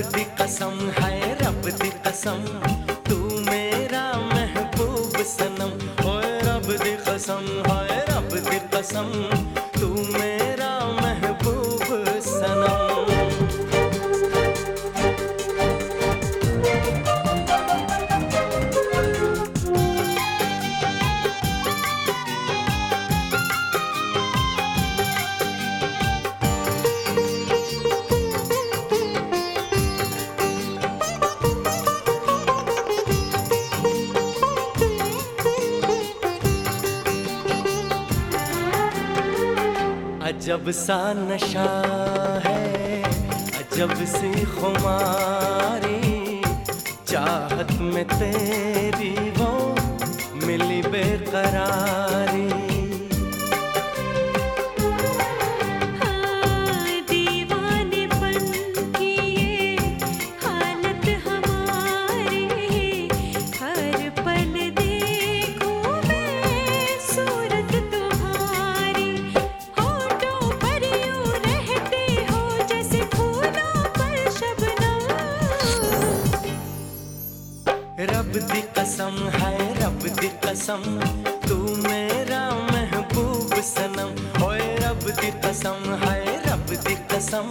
रब कसम है, रब दी कसम। तू मेरा महबूब सनम। ओए रब दी कसम है, रब दी कसम। तू मेरा अजब सा नशा है अजब सी खुमारी। चाहत में तेरी वो मिली बेकरारी। कसम है रब दी कसम, तू मेरा महबूब सनम। ओए रब दी कसम है रब दी कसम।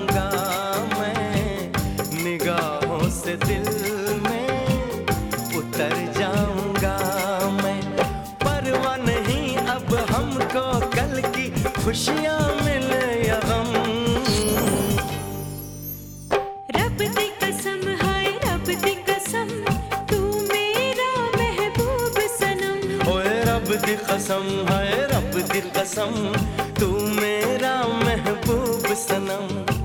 खुशियाँ मिले या गम। रब दी कसम हाय रब दी कसम तू मेरा महबूब सनम। ओए रब दी कसम हाय रब दी कसम तू मेरा महबूब सनम।